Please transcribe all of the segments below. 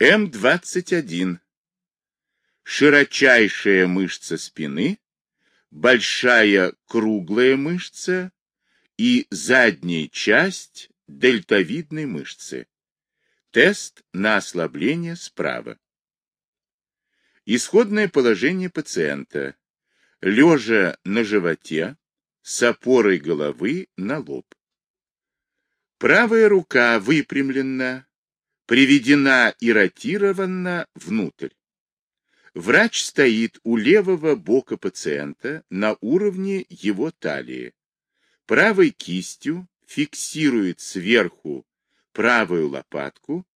М21. Широчайшая мышца спины, большая круглая мышца и задняя часть дельтовидной мышцы. Тест на ослабление справа. Исходное положение пациента. Лежа на животе, с опорой головы на лоб. Правая рука выпрямлена, приведена и ротирована внутрь. Врач стоит у левого бока пациента на уровне его талии. Правой кистью фиксирует сверху правую лопатку,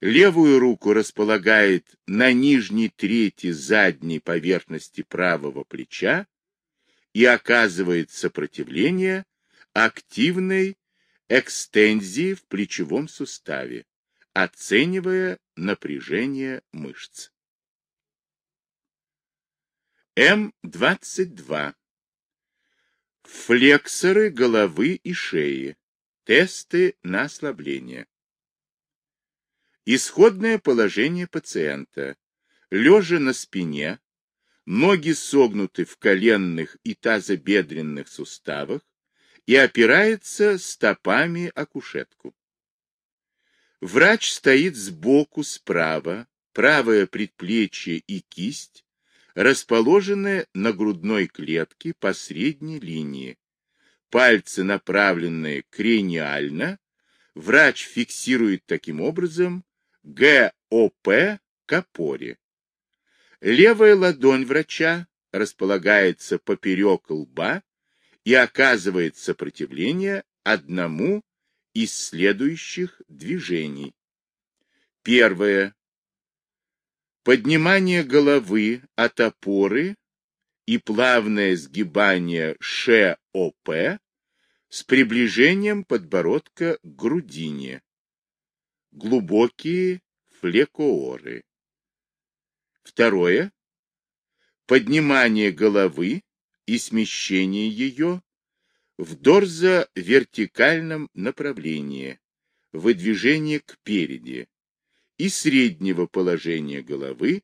левую руку располагает на нижней трети задней поверхности правого плеча и оказывает сопротивление активной экстензии в плечевом суставе, оценивая напряжение мышц. М22. Флексоры головы и шеи. Тесты на ослабление. Исходное положение пациента. Лежа на спине, ноги согнуты в коленных и тазобедренных суставах и опирается стопами о кушетку. Врач стоит сбоку справа, правое предплечье и кисть расположены на грудной клетке по средней линии. Пальцы направленные крениально. Врач фиксирует таким образом ГОП к опоре. Левая ладонь врача располагается поперек лба и оказывает сопротивление одному из следующих движений. Первое. Поднимание головы от опоры и плавное сгибание ШОП с приближением подбородка к грудине. Глубокие флекооры. Второе. Поднимание головы и смещение ее в дорзо-вертикальном направлении, выдвижение к переди и среднего положения головы,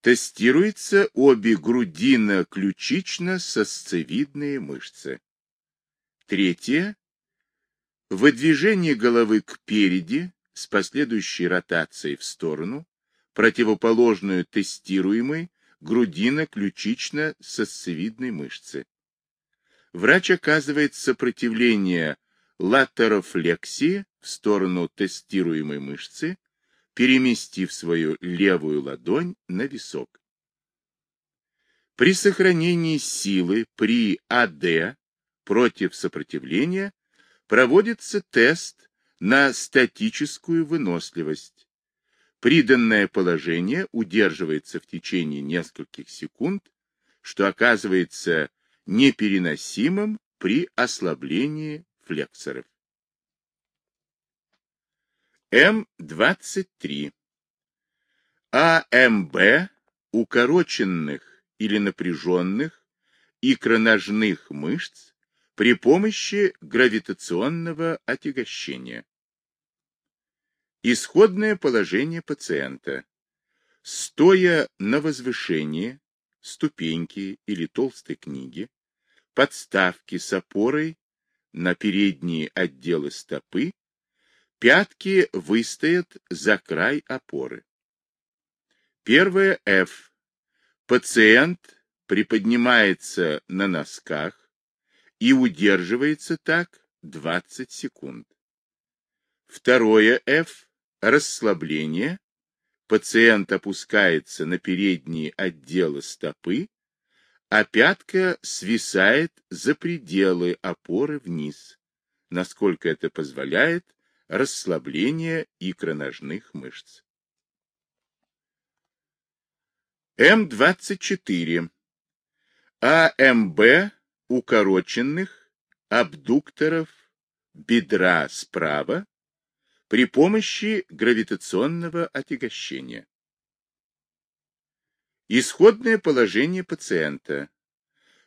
тестируются обе грудино-ключично-сосцевидные мышцы. Третье. Выдвижение головы к переди с последующей ротацией в сторону, противоположную тестируемой грудино-ключично-сосцевидной мышцы. Врач оказывает сопротивление латерофлексии в сторону тестируемой мышцы переместив свою левую ладонь на висок. При сохранении силы при АД против сопротивления проводится тест на статическую выносливость. Приданное положение удерживается в течение нескольких секунд, что оказывается непереносимым при ослаблении флексоров. М23. АМБ укороченных или напряженных икроножных мышц при помощи гравитационного отягощения. Исходное положение пациента. Стоя на возвышении, ступеньки или толстой книги, подставки с опорой на передние отделы стопы Пятки выстоят за край опоры. Первое F. Пациент приподнимается на носках и удерживается так 20 секунд. Второе F. Расслабление. Пациент опускается на передние отделы стопы, а пятка свисает за пределы опоры вниз, насколько это позволяет расслабление икроножных мышц. М24. АМБ укороченных абдукторов бедра справа при помощи гравитационного отягощения. Исходное положение пациента.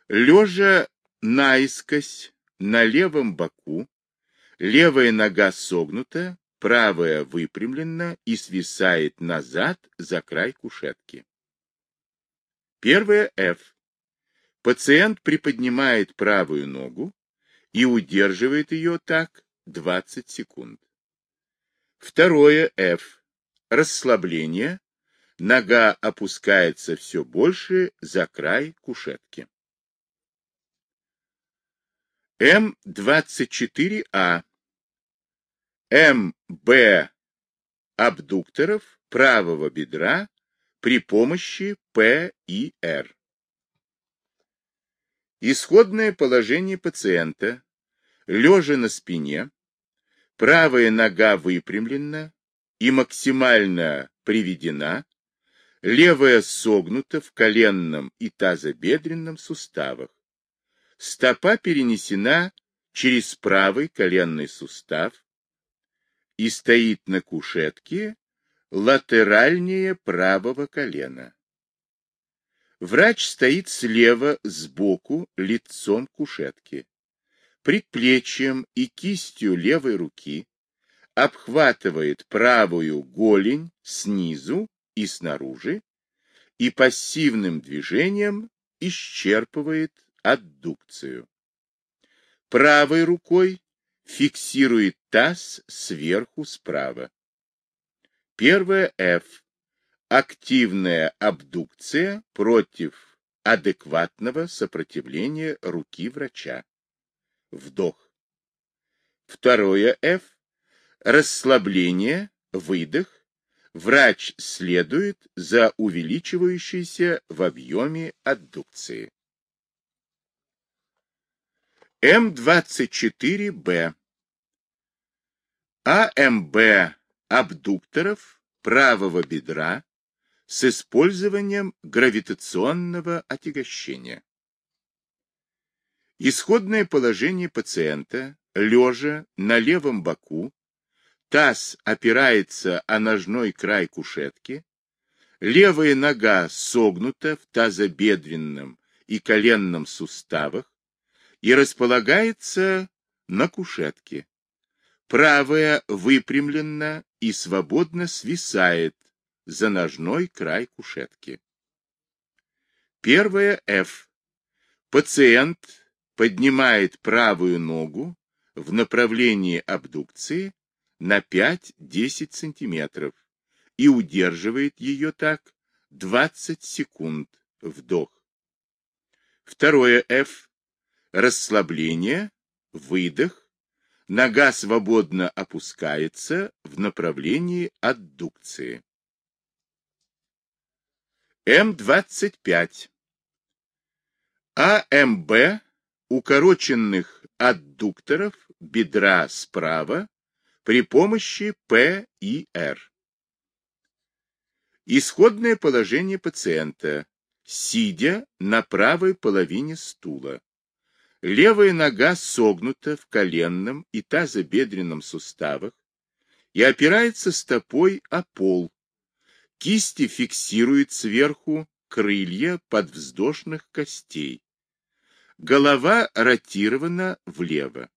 Лежа наискось на левом боку, Левая нога согнута, правая выпрямлена и свисает назад за край кушетки. Первое F. Пациент приподнимает правую ногу и удерживает ее так 20 секунд. Второе F. Расслабление. Нога опускается все больше за край кушетки. М24А. МБ абдукторов правого бедра при помощи П и Р. Исходное положение пациента, лежа на спине, правая нога выпрямлена и максимально приведена, левая согнута в коленном и тазобедренном суставах, стопа перенесена через правый коленный сустав и стоит на кушетке латеральнее правого колена. Врач стоит слева сбоку лицом к кушетке. Предплечьем и кистью левой руки обхватывает правую голень снизу и снаружи и пассивным движением исчерпывает аддукцию. Правой рукой фиксирует таз сверху справа. Первое F. Активная абдукция против адекватного сопротивления руки врача. Вдох. Второе F. Расслабление, выдох. Врач следует за увеличивающейся в объеме аддукции. М24Б. АМБ абдукторов правого бедра с использованием гравитационного отягощения. Исходное положение пациента, лежа на левом боку, таз опирается о ножной край кушетки, левая нога согнута в тазобедренном и коленном суставах и располагается на кушетке. Правая выпрямлена и свободно свисает за ножной край кушетки. Первое F. Пациент поднимает правую ногу в направлении абдукции на 5-10 см и удерживает ее так 20 секунд вдох. Второе F. Расслабление, выдох, Нога свободно опускается в направлении аддукции. М25. АМБ укороченных аддукторов бедра справа при помощи П и Р. Исходное положение пациента, сидя на правой половине стула. Левая нога согнута в коленном и тазобедренном суставах и опирается стопой о пол. Кисти фиксируют сверху крылья подвздошных костей. Голова ротирована влево.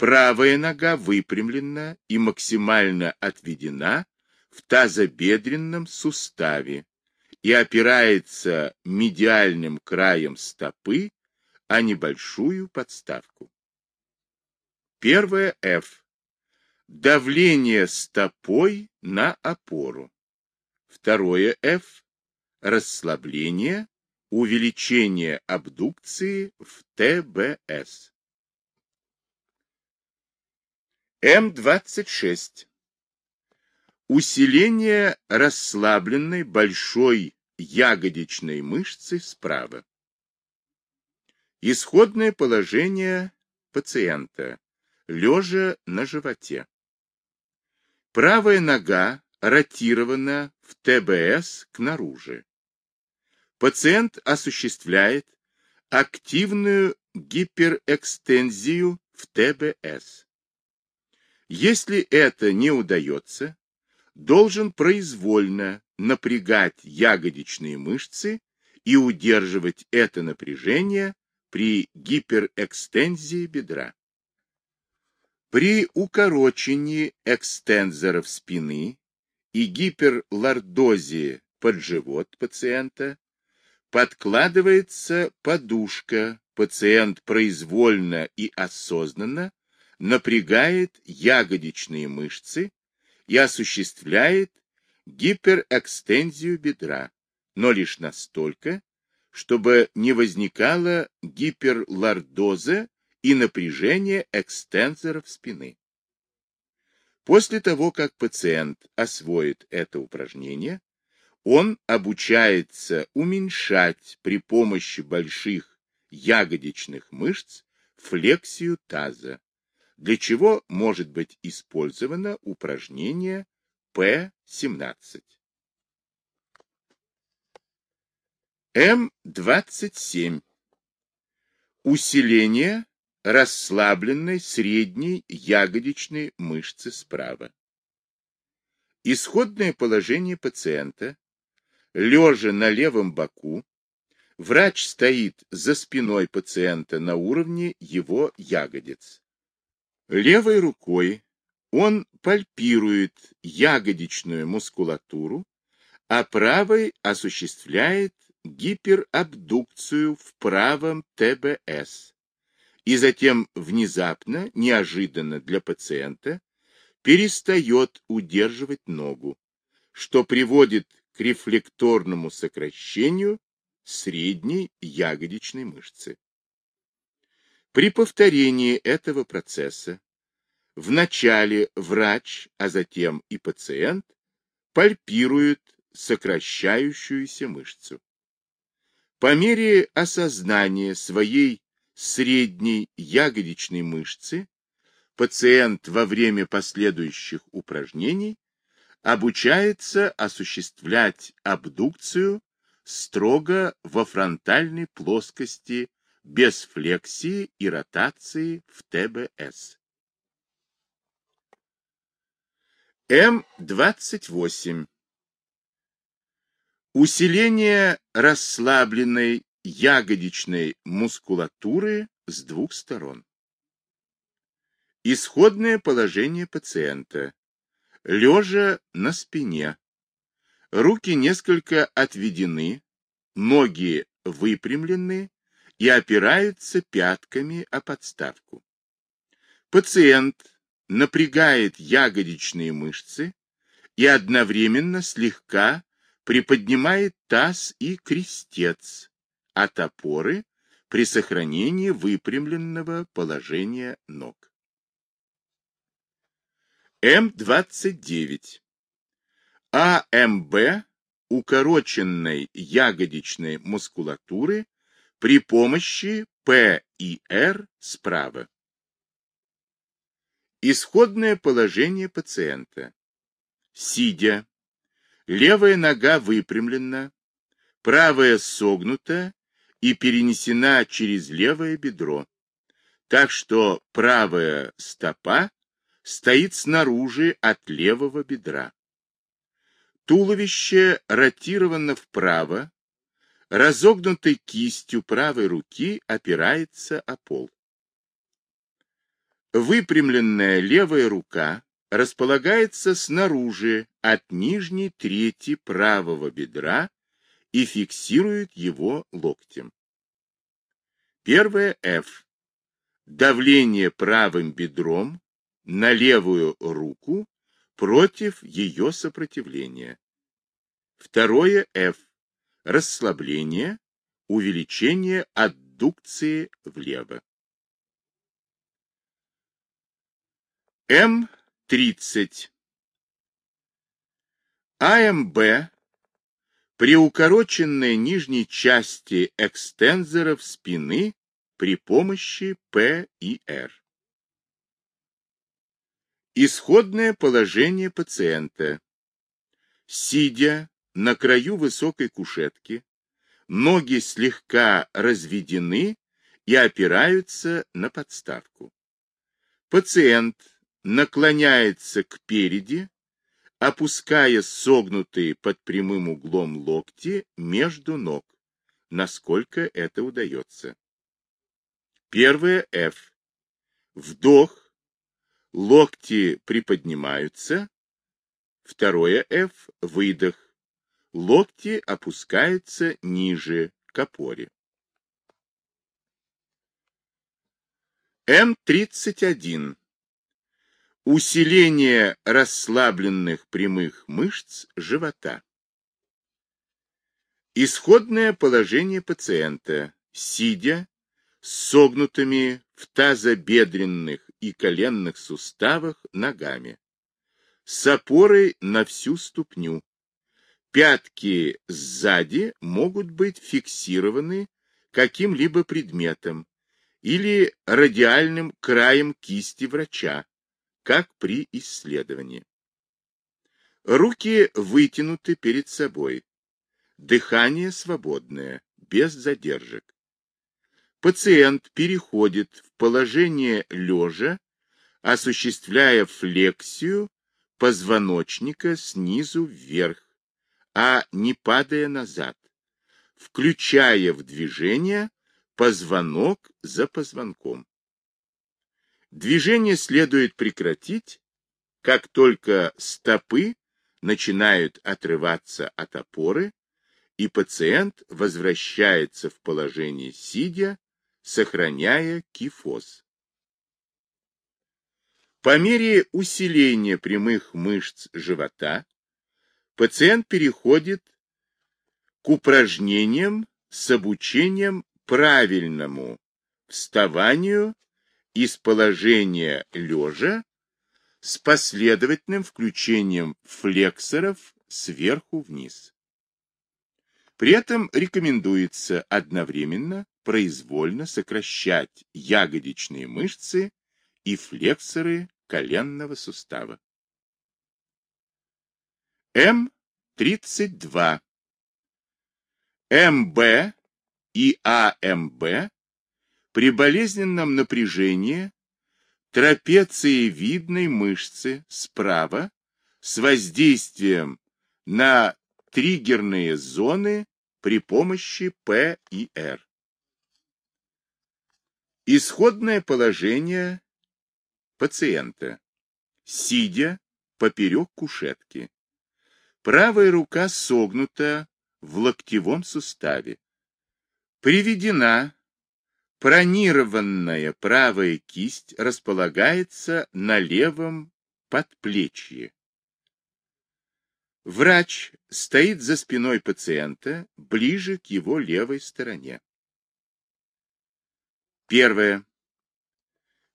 Правая нога выпрямлена и максимально отведена в тазобедренном суставе и опирается медиальным краем стопы а небольшую подставку. Первое F. Давление стопой на опору. Второе F. Расслабление, увеличение абдукции в ТБС. М26. Усиление расслабленной большой ягодичной мышцы справа. Исходное положение пациента, лежа на животе. Правая нога ротирована в ТБС к наружи. Пациент осуществляет активную гиперэкстензию в ТБС. Если это не удается, должен произвольно напрягать ягодичные мышцы и удерживать это напряжение при гиперэкстензии бедра. При укорочении экстензоров спины и гиперлордозе под живот пациента подкладывается подушка, пациент произвольно и осознанно напрягает ягодичные мышцы и осуществляет гиперэкстензию бедра, но лишь настолько, чтобы не возникало гиперлордоза и напряжения экстензоров спины. После того, как пациент освоит это упражнение, он обучается уменьшать при помощи больших ягодичных мышц флексию таза, для чего может быть использовано упражнение П-17. М-27. Усиление расслабленной средней ягодичной мышцы справа. Исходное положение пациента. Лежа на левом боку, врач стоит за спиной пациента на уровне его ягодиц. Левой рукой он пальпирует ягодичную мускулатуру, а правой осуществляет гиперабдукцию в правом ТБС и затем внезапно, неожиданно для пациента, перестает удерживать ногу, что приводит к рефлекторному сокращению средней ягодичной мышцы. При повторении этого процесса вначале врач, а затем и пациент пальпируют сокращающуюся мышцу. По мере осознания своей средней ягодичной мышцы пациент во время последующих упражнений обучается осуществлять абдукцию строго во фронтальной плоскости без флексии и ротации в ТБС. М28. Усиление расслабленной ягодичной мускулатуры с двух сторон. Исходное положение пациента. Лежа на спине. Руки несколько отведены, ноги выпрямлены и опираются пятками о подставку. Пациент напрягает ягодичные мышцы и одновременно слегка приподнимает таз и крестец от опоры при сохранении выпрямленного положения ног. М29. АМБ укороченной ягодичной мускулатуры при помощи П и Р справа. Исходное положение пациента. Сидя, левая нога выпрямлена, правая согнута и перенесена через левое бедро, так что правая стопа стоит снаружи от левого бедра. Туловище ротировано вправо, разогнутой кистью правой руки опирается о пол. Выпрямленная левая рука располагается снаружи от нижней трети правого бедра и фиксирует его локтем. Первое F. Давление правым бедром на левую руку против ее сопротивления. Второе F. Расслабление, увеличение аддукции влево. М30. АМБ при укороченной нижней части экстензоров спины при помощи П и Р. Исходное положение пациента. Сидя на краю высокой кушетки, ноги слегка разведены и опираются на подставку. Пациент наклоняется к переди, опуская согнутые под прямым углом локти между ног, насколько это удается. Первое F. Вдох локти приподнимаются, второе F – выдох, локти опускаются ниже, к опоре. М31. Усиление расслабленных прямых мышц живота. Исходное положение пациента, сидя, с согнутыми в тазобедренных и коленных суставах ногами, с опорой на всю ступню. Пятки сзади могут быть фиксированы каким-либо предметом или радиальным краем кисти врача, как при исследовании. Руки вытянуты перед собой. Дыхание свободное, без задержек. Пациент переходит в положение лежа, осуществляя флексию позвоночника снизу вверх, а не падая назад, включая в движение позвонок за позвонком. Движение следует прекратить, как только стопы начинают отрываться от опоры, и пациент возвращается в положение сидя, сохраняя кифоз. По мере усиления прямых мышц живота пациент переходит к упражнениям с обучением правильному вставанию из положения лежа с последовательным включением флексоров сверху вниз. При этом рекомендуется одновременно произвольно сокращать ягодичные мышцы и флексоры коленного сустава. М32. МБ и АМБ при болезненном напряжении трапециевидной мышцы справа с воздействием на триггерные зоны при помощи П и Р. Исходное положение пациента. Сидя поперек кушетки. Правая рука согнута в локтевом суставе. Приведена пронированная правая кисть располагается на левом подплечье. Врач стоит за спиной пациента, ближе к его левой стороне. Первое.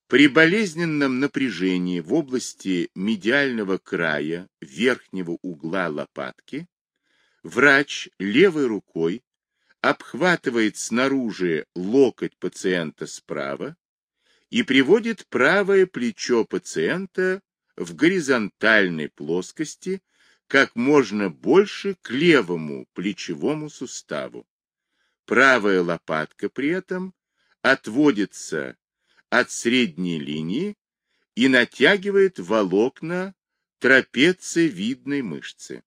При болезненном напряжении в области медиального края верхнего угла лопатки врач левой рукой обхватывает снаружи локоть пациента справа и приводит правое плечо пациента в горизонтальной плоскости как можно больше к левому плечевому суставу. Правая лопатка при этом отводится от средней линии и натягивает волокна трапециевидной мышцы.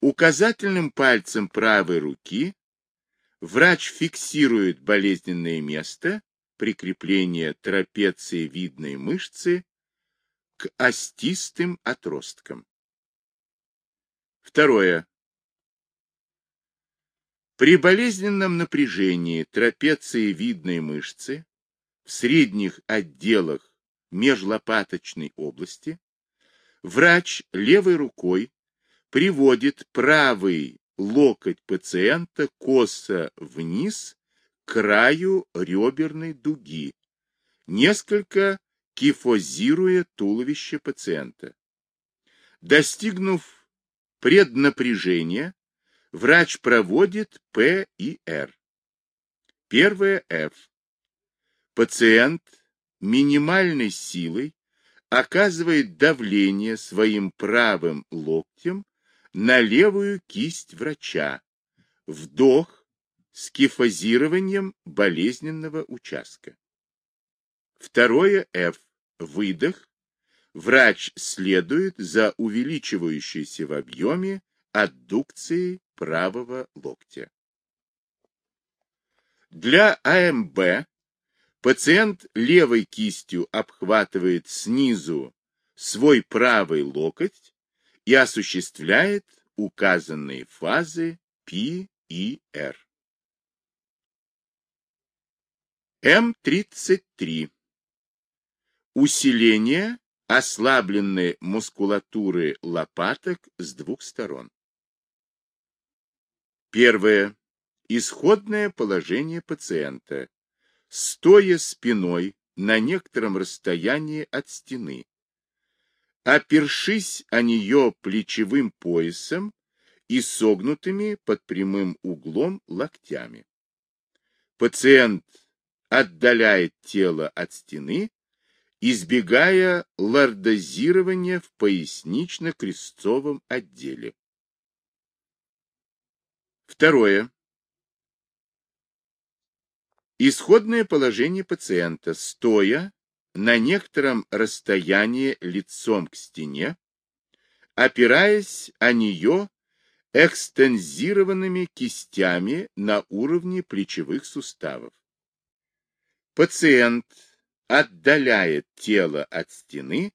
Указательным пальцем правой руки врач фиксирует болезненное место прикрепления трапециевидной мышцы к остистым отросткам. Второе. При болезненном напряжении трапециевидной мышцы в средних отделах межлопаточной области врач левой рукой приводит правый локоть пациента косо вниз к краю реберной дуги, несколько кифозируя туловище пациента. Достигнув преднапряжения, Врач проводит П и Р. Первое F. Пациент минимальной силой оказывает давление своим правым локтем на левую кисть врача. Вдох с кифозированием болезненного участка. Второе F. Выдох. Врач следует за увеличивающейся в объеме аддукцией правого локтя. Для АМБ Пациент левой кистью обхватывает снизу свой правый локоть и осуществляет указанные фазы P и R. М33. Усиление ослабленной мускулатуры лопаток с двух сторон. Первое. Исходное положение пациента. Стоя спиной на некотором расстоянии от стены. Опершись о нее плечевым поясом и согнутыми под прямым углом локтями. Пациент отдаляет тело от стены, избегая лордозирования в пояснично-крестцовом отделе. Второе. Исходное положение пациента, стоя на некотором расстоянии лицом к стене, опираясь о нее экстензированными кистями на уровне плечевых суставов. Пациент отдаляет тело от стены,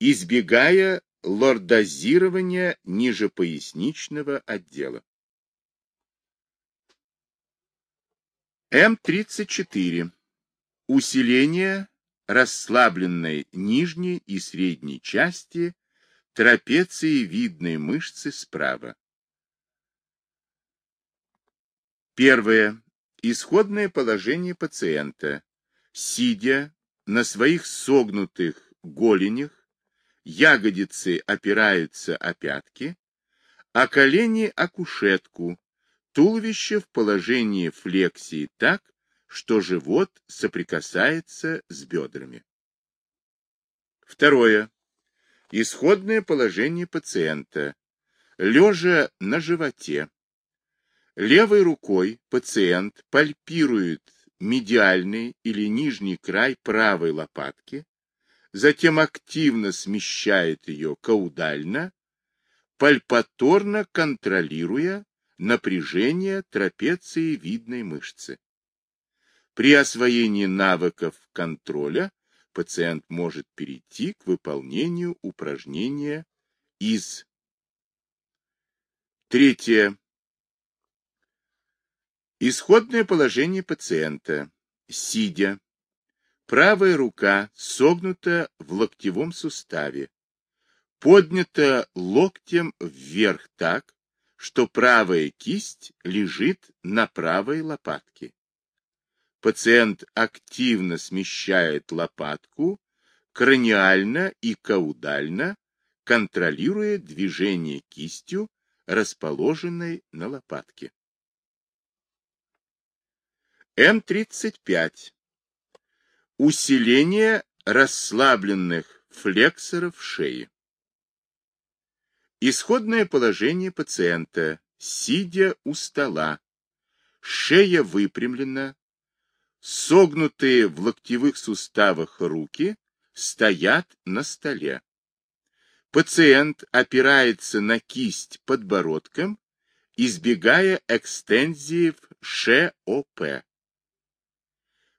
избегая лордозирования ниже поясничного отдела. М34. Усиление расслабленной нижней и средней части трапециевидной мышцы справа. Первое. Исходное положение пациента. Сидя на своих согнутых голенях, ягодицы опираются о пятки, а колени о кушетку, Туловище в положении флексии так, что живот соприкасается с бедрами. Второе. Исходное положение пациента. Лежа на животе. Левой рукой пациент пальпирует медиальный или нижний край правой лопатки, затем активно смещает ее каудально, пальпаторно контролируя напряжение трапеции видной мышцы. При освоении навыков контроля пациент может перейти к выполнению упражнения из. Третье. Исходное положение пациента. Сидя. Правая рука согнута в локтевом суставе. Поднята локтем вверх так, что правая кисть лежит на правой лопатке. Пациент активно смещает лопатку краниально и каудально, контролируя движение кистью, расположенной на лопатке. М35. Усиление расслабленных флексоров шеи. Исходное положение пациента, сидя у стола, шея выпрямлена, согнутые в локтевых суставах руки стоят на столе. Пациент опирается на кисть подбородком, избегая экстензии в ШОП.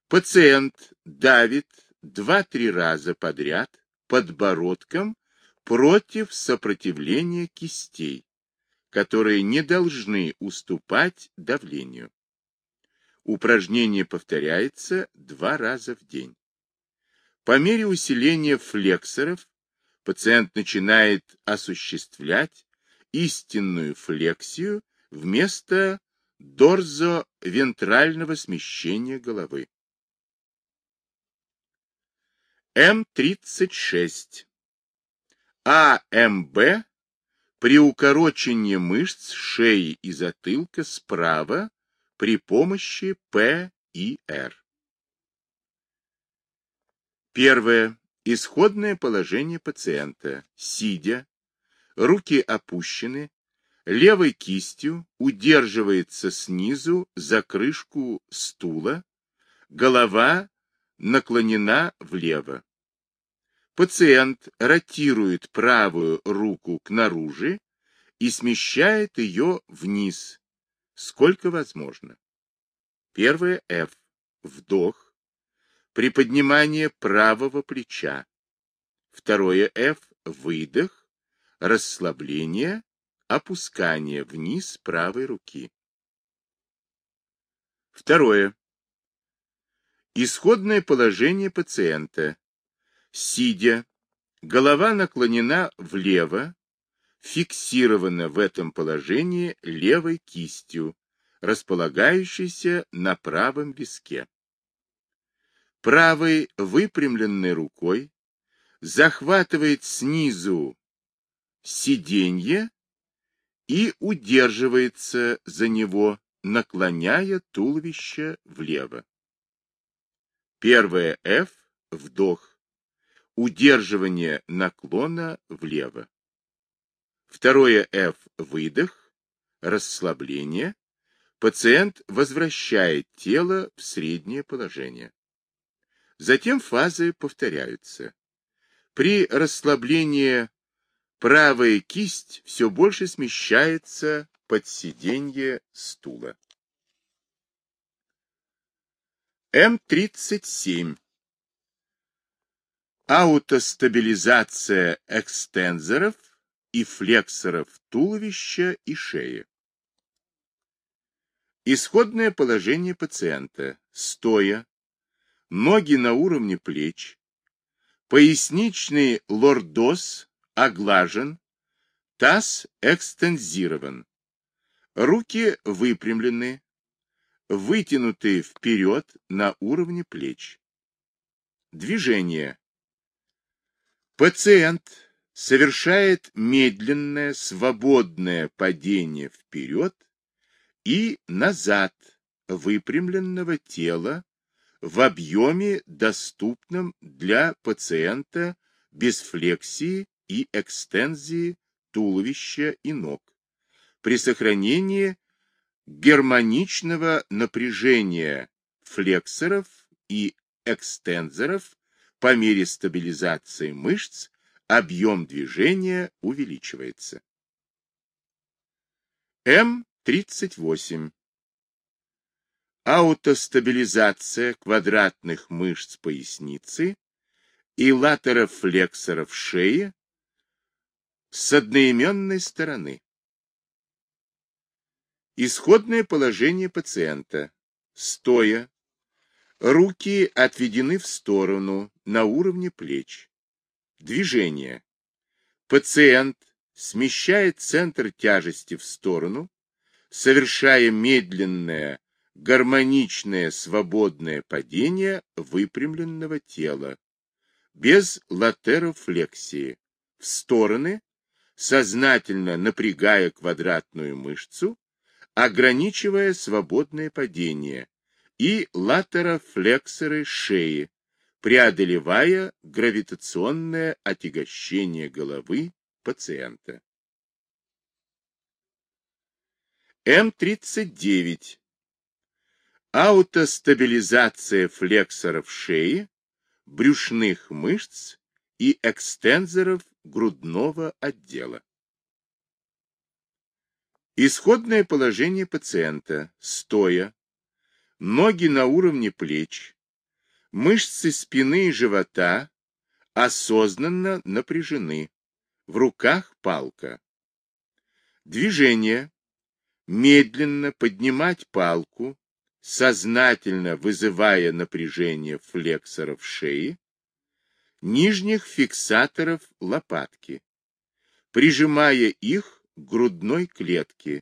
Пациент давит 2-3 раза подряд подбородком против сопротивления кистей, которые не должны уступать давлению. Упражнение повторяется два раза в день. По мере усиления флексоров пациент начинает осуществлять истинную флексию вместо дорзо-вентрального смещения головы. М36 АМБ при укорочении мышц шеи и затылка справа при помощи П и Р. Первое. Исходное положение пациента. Сидя, руки опущены, левой кистью удерживается снизу за крышку стула, голова наклонена влево. Пациент ротирует правую руку к наружи и смещает ее вниз, сколько возможно. Первое F. Вдох. приподнимание правого плеча. Второе F – выдох, расслабление, опускание вниз правой руки. Второе. Исходное положение пациента. Сидя, голова наклонена влево, фиксирована в этом положении левой кистью, располагающейся на правом виске. Правой выпрямленной рукой захватывает снизу сиденье и удерживается за него, наклоняя туловище влево. Первое F – вдох, удерживание наклона влево. Второе F – выдох, расслабление. Пациент возвращает тело в среднее положение. Затем фазы повторяются. При расслаблении правая кисть все больше смещается под сиденье стула. М-37. Аутостабилизация экстензоров и флексоров туловища и шеи. Исходное положение пациента. Стоя, ноги на уровне плеч, поясничный лордоз оглажен, таз экстензирован, руки выпрямлены, вытянутые вперед на уровне плеч. Движение. Пациент совершает медленное, свободное падение вперед и назад выпрямленного тела в объеме, доступном для пациента без флексии и экстензии туловища и ног, при сохранении гермоничного напряжения флексоров и экстензоров по мере стабилизации мышц объем движения увеличивается. М38 аутостабилизация квадратных мышц поясницы и латерофлексоров шеи с одноименной стороны. Исходное положение пациента. Стоя. Руки отведены в сторону на уровне плеч. Движение. Пациент смещает центр тяжести в сторону, совершая медленное гармоничное свободное падение выпрямленного тела, без латерофлексии, в стороны, сознательно напрягая квадратную мышцу, ограничивая свободное падение, и латерофлексоры шеи, преодолевая гравитационное отягощение головы пациента. М39 аутостабилизация флексоров шеи, брюшных мышц и экстензоров грудного отдела. Исходное положение пациента, стоя, ноги на уровне плеч, мышцы спины и живота осознанно напряжены, в руках палка. Движение. Медленно поднимать палку, сознательно вызывая напряжение флексоров шеи, нижних фиксаторов лопатки, прижимая их к грудной клетке,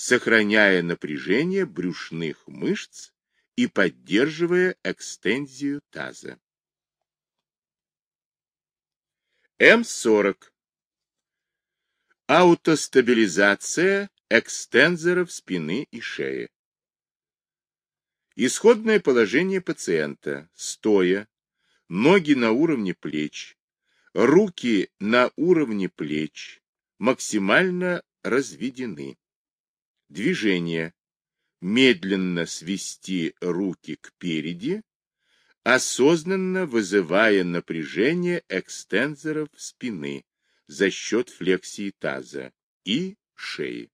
сохраняя напряжение брюшных мышц и поддерживая экстензию таза. М40. Аутостабилизация экстензоров спины и шеи. Исходное положение пациента. Стоя, ноги на уровне плеч, руки на уровне плеч, максимально разведены. Движение. Медленно свести руки к переди, осознанно вызывая напряжение экстензоров спины за счет флексии таза и шеи.